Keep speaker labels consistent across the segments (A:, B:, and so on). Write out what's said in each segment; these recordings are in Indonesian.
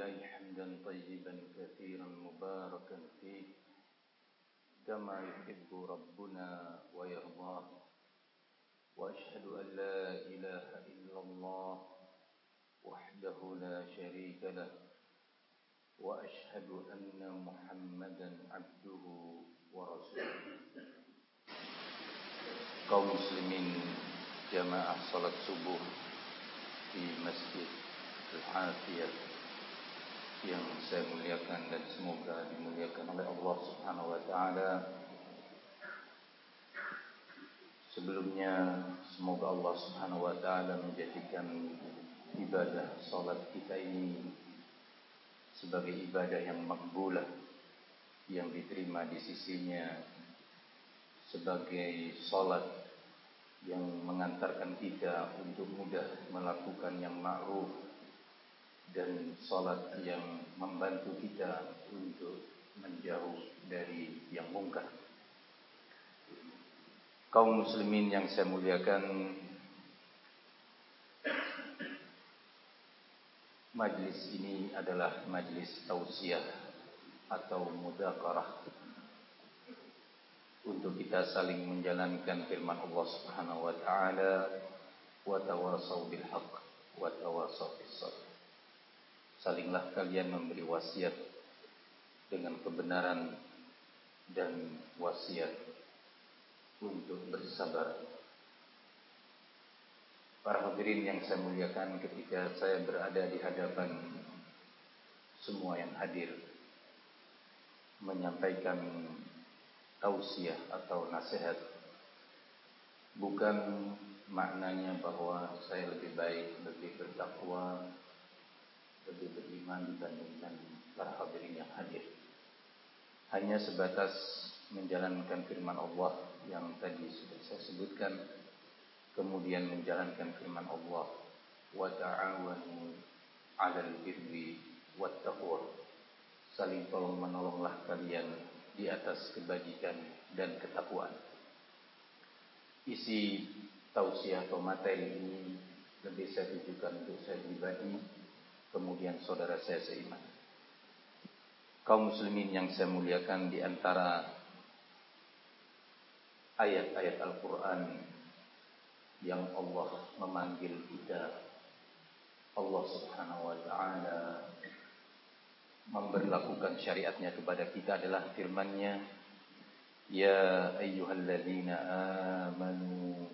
A: لله حمدا طيبا كثيرا مباركا فيه كما يحب ربنا ويرضاه. وأشهد أن لا إله إلا الله وحده لا شريك له وأشهد أن محمدا عبده ورسوله. kaum muslimin jamaah salat subuh di Masjid Al-Hafiyah yang saya muliakan dan semoga dimuliakan oleh Allah Subhanahu wa taala. Sebelumnya semoga Allah Subhanahu wa taala menjadikan ibadah salat kita ini sebagai ibadah yang makbulah yang diterima di sisinya sebagai salat yang mengantarkan kita untuk mudah melakukan yang ma'ruf dan salat yang membantu kita untuk menjauh dari yang mungkar. Kaum muslimin yang saya muliakan Majlis ini adalah majlis tausiah atau mudakarah untuk kita saling menjalankan firman Allah Subhanahu wa taala wa tawasau bil haqq wa tawasau bis sabr. Salinglah kalian memberi wasiat dengan kebenaran dan wasiat untuk bersabar. Para hadirin yang saya muliakan ketika saya berada di hadapan semua yang hadir menyampaikan tausiah atau nasihat bukan maknanya bahwa saya lebih baik, lebih bertakwa, lebih beriman dibandingkan para hadirin yang hadir. Hanya sebatas menjalankan firman Allah yang tadi sudah saya sebutkan, kemudian menjalankan firman Allah, wa ta'awanu 'alal birri wat taqwa. Saling tolong menolonglah kalian di atas kebajikan dan ketakwaan. Isi tausiah atau materi ini lebih saya tujukan untuk saya pribadi, kemudian saudara saya seiman. Kaum muslimin yang saya muliakan di antara ayat-ayat Al-Quran yang Allah memanggil kita Allah subhanahu wa ta'ala memberlakukan syariatnya kepada kita adalah firman-Nya Ya ayyuhalladzina amanu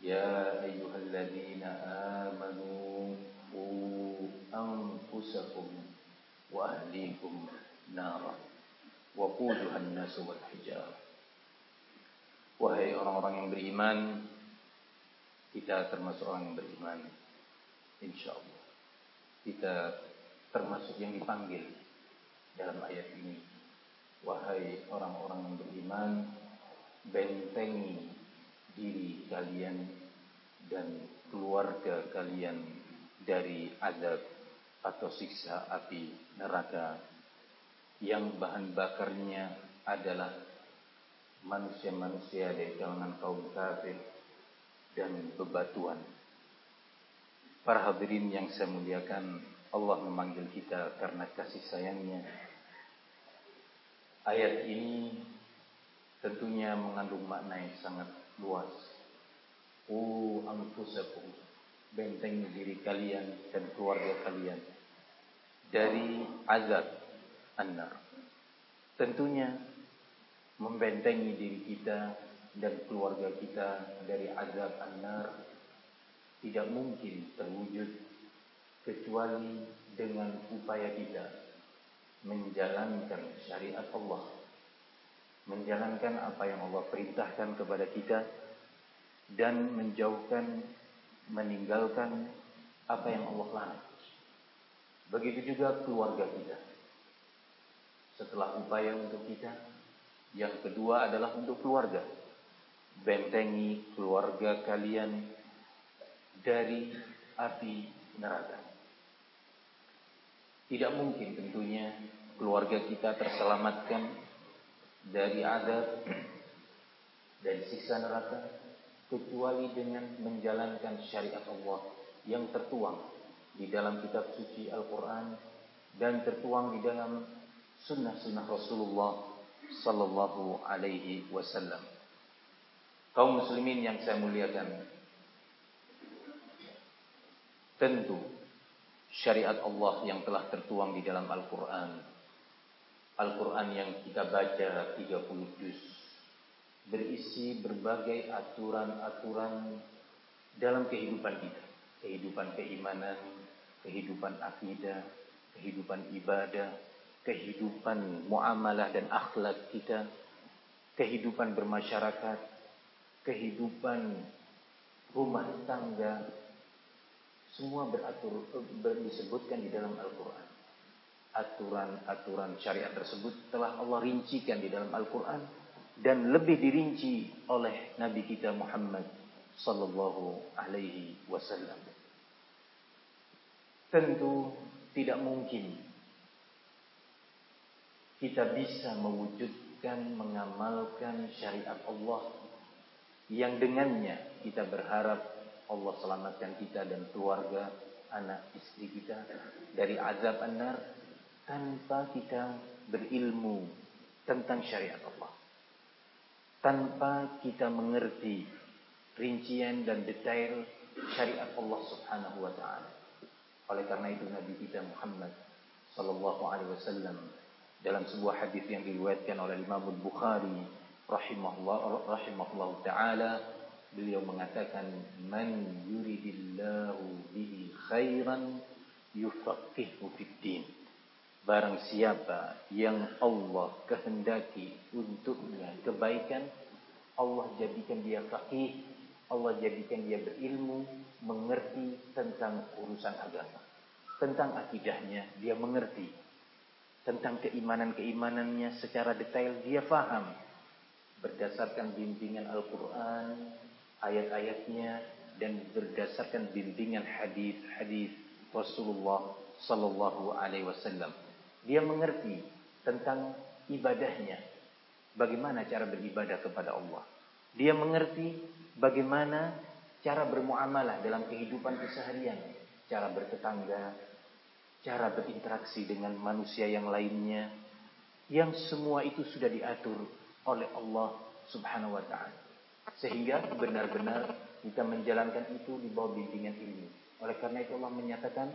A: Ya ayyuhalladzina nara wa quduhan nasu wal hijar Wahai orang-orang yang beriman kita termasuk orang yang beriman insyaallah kita termasuk yang dipanggil dalam ayat ini. Wahai orang-orang yang beriman, bentengi diri kalian dan keluarga kalian dari azab atau siksa api neraka yang bahan bakarnya adalah manusia-manusia dari kalangan kaum kafir dan bebatuan. Para hadirin yang saya muliakan, Allah memanggil kita karena kasih sayangnya. Ayat ini tentunya mengandung makna yang sangat luas. U anfusakum benteng diri kalian dan keluarga kalian dari azab an-nar. Tentunya membentengi diri kita dan keluarga kita dari azab an-nar tidak mungkin terwujud kecuali dengan upaya kita menjalankan syariat Allah, menjalankan apa yang Allah perintahkan kepada kita dan menjauhkan meninggalkan apa yang Allah larang. Begitu juga keluarga kita. Setelah upaya untuk kita, yang kedua adalah untuk keluarga. Bentengi keluarga kalian dari api neraka. Tidak mungkin tentunya keluarga kita terselamatkan dari azab dan siksa neraka kecuali dengan menjalankan syariat Allah yang tertuang di dalam kitab suci Al-Quran dan tertuang di dalam sunnah-sunnah Rasulullah Sallallahu Alaihi Wasallam. Kaum muslimin yang saya muliakan, tentu syariat Allah yang telah tertuang di dalam Al-Quran, Al-Quran yang kita baca 30 juz, berisi berbagai aturan-aturan dalam kehidupan kita, kehidupan keimanan, kehidupan akidah, kehidupan ibadah, kehidupan muamalah dan akhlak kita, kehidupan bermasyarakat, kehidupan rumah tangga, semua beratur ber, disebutkan di dalam Al-Quran. Aturan-aturan syariat tersebut telah Allah rincikan di dalam Al-Quran dan lebih dirinci oleh Nabi kita Muhammad sallallahu alaihi wasallam. Tentu tidak mungkin kita bisa mewujudkan mengamalkan syariat Allah yang dengannya kita berharap Allah selamatkan kita dan keluarga anak istri kita dari azab an tanpa kita berilmu tentang syariat Allah tanpa kita mengerti rincian dan detail syariat Allah Subhanahu wa taala. Oleh karena itu Nabi kita Muhammad sallallahu alaihi wasallam dalam sebuah hadis yang diriwayatkan oleh Imam Bukhari rahimahullah rahimahullah taala beliau mengatakan man yuridillahu bihi khairan yufaqihu fid din barang siapa yang Allah kehendaki untuknya kebaikan Allah jadikan dia faqih Allah jadikan dia berilmu, mengerti tentang urusan agama. Tentang akidahnya, dia mengerti. Tentang keimanan-keimanannya secara detail, dia faham. Berdasarkan bimbingan Al-Quran, ayat-ayatnya, dan berdasarkan bimbingan hadis-hadis Rasulullah Sallallahu Alaihi Wasallam. Dia mengerti tentang ibadahnya, bagaimana cara beribadah kepada Allah. Dia mengerti bagaimana cara bermuamalah dalam kehidupan keseharian, cara bertetangga, cara berinteraksi dengan manusia yang lainnya, yang semua itu sudah diatur oleh Allah Subhanahu wa taala. Sehingga benar-benar kita menjalankan itu di bawah bimbingan ilmu. Oleh karena itu Allah menyatakan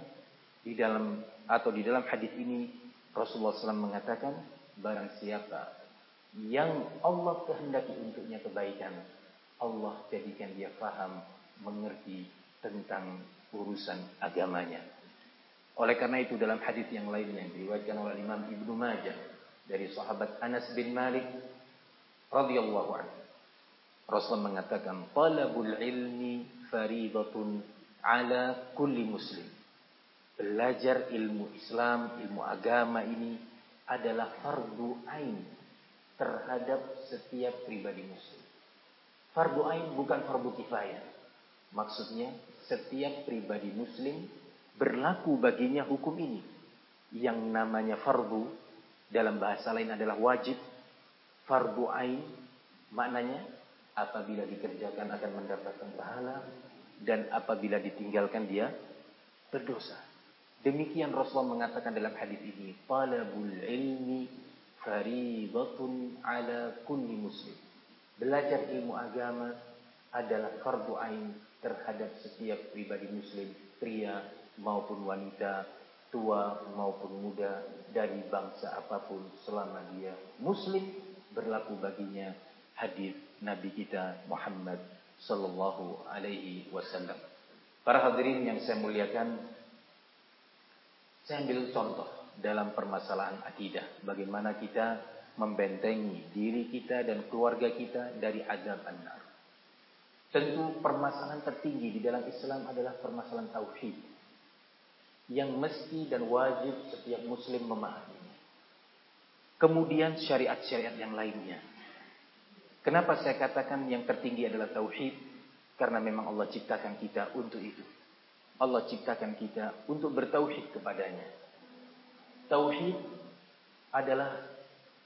A: di dalam atau di dalam hadis ini Rasulullah SAW mengatakan barang siapa yang Allah kehendaki untuknya kebaikan Allah jadikan dia faham, mengerti tentang urusan agamanya. Oleh karena itu dalam hadis yang lain yang diriwayatkan oleh Imam Ibnu Majah dari sahabat Anas bin Malik radhiyallahu anhu Rasul mengatakan talabul ilmi faridatun ala kulli muslim. Belajar ilmu Islam, ilmu agama ini adalah fardu ain terhadap setiap pribadi muslim. Fardu ain bukan fardu kifayah. Maksudnya setiap pribadi muslim berlaku baginya hukum ini. Yang namanya fardu dalam bahasa lain adalah wajib. Fardu ain maknanya apabila dikerjakan akan mendapatkan pahala dan apabila ditinggalkan dia berdosa. Demikian Rasulullah mengatakan dalam hadis ini, talabul ilmi faridatun ala kulli muslim. Belajar ilmu agama adalah fardu ain terhadap setiap pribadi muslim, pria maupun wanita, tua maupun muda, dari bangsa apa pun selama dia muslim berlaku baginya hadis Nabi kita Muhammad sallallahu alaihi wasallam. Para hadirin yang saya muliakan, saya ambil contoh dalam permasalahan akidah, bagaimana kita membentengi diri kita dan keluarga kita dari azab an-nar. Tentu permasalahan tertinggi di dalam Islam adalah permasalahan tauhid yang mesti dan wajib setiap muslim memahaminya. Kemudian syariat-syariat yang lainnya. Kenapa saya katakan yang tertinggi adalah tauhid? Karena memang Allah ciptakan kita untuk itu. Allah ciptakan kita untuk bertauhid kepadanya. Tauhid adalah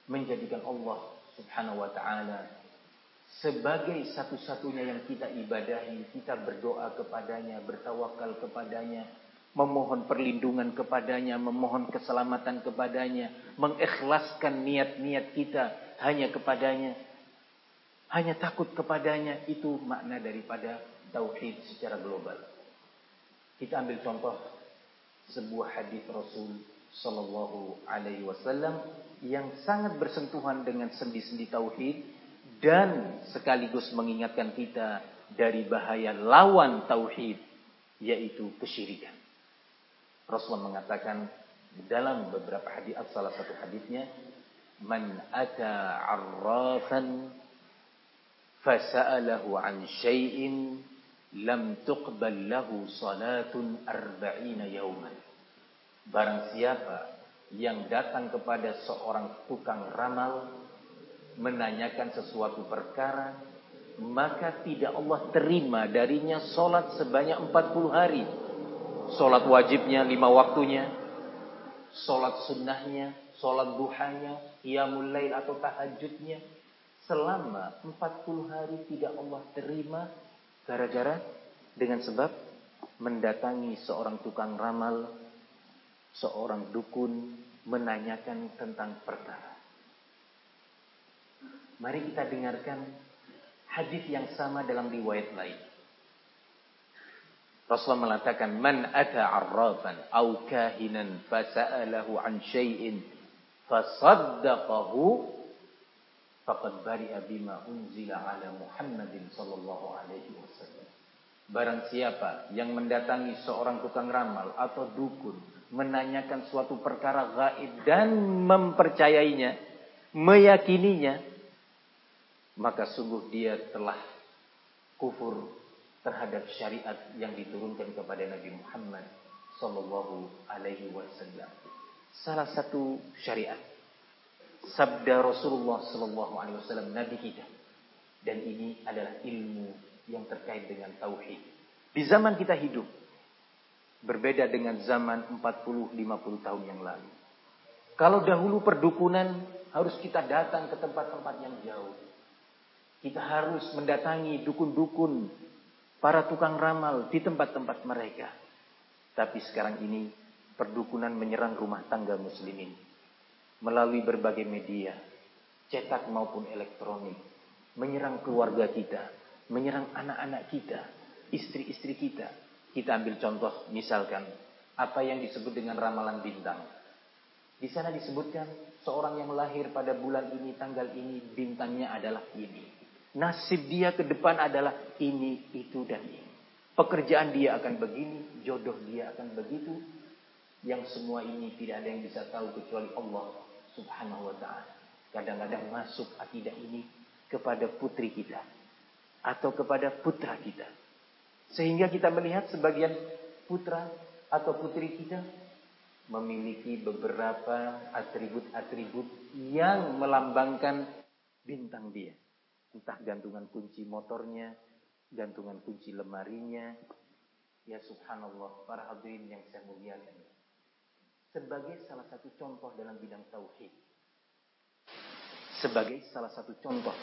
A: menjadikan Allah Subhanahu wa taala sebagai satu-satunya yang kita ibadahi, kita berdoa kepadanya, bertawakal kepadanya,
B: memohon perlindungan kepadanya, memohon keselamatan kepadanya, mengikhlaskan niat-niat kita hanya kepadanya, hanya takut kepadanya, itu makna daripada tauhid secara global. Kita ambil contoh sebuah hadis Rasul Sallallahu Alaihi Wasallam yang sangat bersentuhan dengan sendi-sendi tauhid dan sekaligus mengingatkan kita dari bahaya lawan tauhid yaitu kesyirikan. Rasulullah mengatakan dalam beberapa hadis salah satu hadisnya man ata arrafan fasa'alahu an syai'in lam tuqbal lahu salatun arba'ina yauman barang siapa yang datang kepada seorang tukang ramal menanyakan sesuatu perkara maka tidak Allah terima darinya solat sebanyak 40 hari Sholat wajibnya lima waktunya. Sholat sunnahnya, sholat duhanya, qiyamul lail atau tahajudnya. Selama 40 hari tidak Allah terima. Gara-gara dengan sebab mendatangi seorang tukang ramal, seorang dukun, menanyakan tentang perkara. Mari kita dengarkan hadis yang sama dalam riwayat lain. Rasulullah mengatakan man ata arrafan au kahinan fasa'alahu an syai'in fasaddaqahu faqad bari'a bima unzila ala Muhammadin sallallahu alaihi wasallam. Barang siapa yang mendatangi seorang tukang ramal atau dukun menanyakan suatu perkara gaib dan mempercayainya, meyakininya, maka sungguh dia telah kufur terhadap syariat yang diturunkan kepada Nabi Muhammad sallallahu alaihi wasallam. Salah satu syariat sabda Rasulullah sallallahu alaihi wasallam nabi kita. Dan ini adalah ilmu yang terkait dengan tauhid. Di zaman kita hidup berbeda dengan zaman 40 50 tahun yang lalu. Kalau dahulu perdukunan harus kita datang ke tempat-tempat yang jauh. Kita harus mendatangi dukun-dukun para tukang ramal di tempat-tempat mereka. Tapi sekarang ini perdukunan menyerang rumah tangga muslimin melalui berbagai media, cetak maupun elektronik, menyerang keluarga kita, menyerang anak-anak kita, istri-istri kita. Kita ambil contoh misalkan apa yang disebut dengan ramalan bintang. Di sana disebutkan seorang yang lahir pada bulan ini, tanggal ini, bintangnya adalah ini. Nasib dia ke depan adalah ini, itu, dan ini. Pekerjaan dia akan begini, jodoh dia akan begitu. Yang semua ini tidak ada yang bisa tahu kecuali Allah subhanahu wa ta'ala. Kadang-kadang masuk akidah ini kepada putri kita. Atau kepada putra kita. Sehingga kita melihat sebagian putra atau putri kita memiliki beberapa atribut-atribut yang melambangkan bintang dia entah gantungan kunci motornya, gantungan kunci lemarinya. Ya subhanallah, para hadirin yang saya muliakan. Sebagai salah satu contoh dalam bidang tauhid. Sebagai salah satu contoh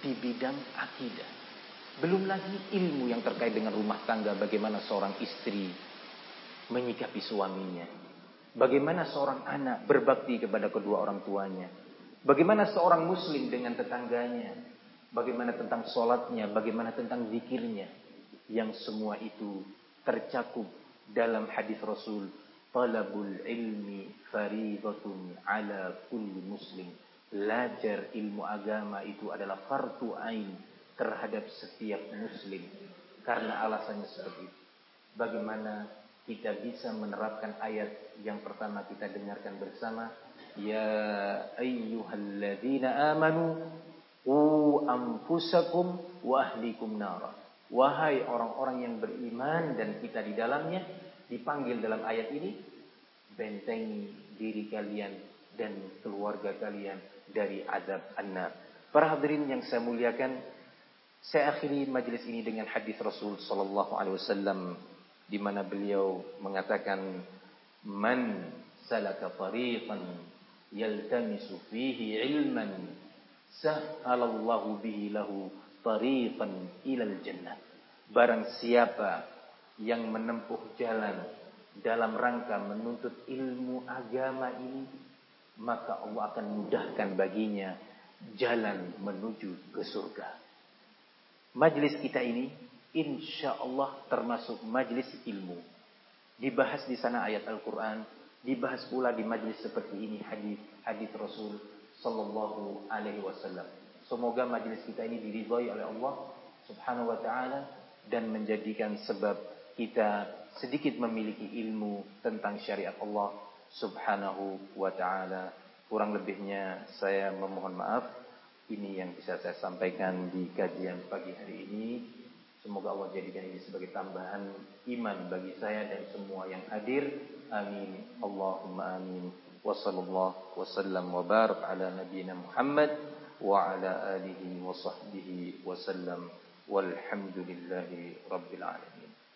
B: di bidang akidah. Belum lagi ilmu yang terkait dengan rumah tangga, bagaimana seorang istri menyikapi suaminya. Bagaimana seorang anak berbakti kepada kedua orang tuanya. Bagaimana seorang muslim dengan tetangganya. Bagaimana tentang sholatnya, bagaimana tentang zikirnya. Yang semua itu tercakup dalam hadis Rasul. Talabul ilmi faridatun ala kulli muslim. Belajar ilmu agama itu adalah fardu ain terhadap setiap muslim. Karena alasannya seperti itu. Bagaimana kita bisa menerapkan ayat yang pertama kita dengarkan bersama. Ya ayyuhalladzina amanu Qu anfusakum wa ahlikum nara. Wahai orang-orang yang beriman dan kita di dalamnya dipanggil dalam ayat ini bentengi diri kalian dan keluarga kalian dari azab an-nar. Para hadirin yang saya muliakan, saya akhiri majelis ini dengan hadis Rasul sallallahu alaihi wasallam di mana beliau mengatakan man salaka tariqan yaltamisu fihi ilman sahhalallahu bihi lahu tariqan ilal jannah. Barang siapa yang menempuh jalan dalam rangka menuntut ilmu agama ini, maka Allah akan mudahkan baginya jalan menuju ke surga. Majlis kita ini insya Allah termasuk majlis ilmu. Dibahas di sana ayat Al-Quran, dibahas pula di majlis seperti ini hadis hadis Rasul Sallallahu Alaihi Wasallam. Semoga majlis kita ini diridhoi oleh Allah Subhanahu Wa Taala dan menjadikan sebab kita sedikit memiliki ilmu tentang syariat Allah Subhanahu Wa Taala. Kurang lebihnya saya memohon maaf. Ini yang bisa saya sampaikan di kajian pagi hari ini. Semoga Allah jadikan ini sebagai tambahan iman bagi saya dan semua yang hadir. Amin. Allahumma amin. Wa sallallahu wa barak ala nabiyyina Muhammad wa ala alihi wa sahbihi wa sallam. Walhamdulillahi rabbil alamin.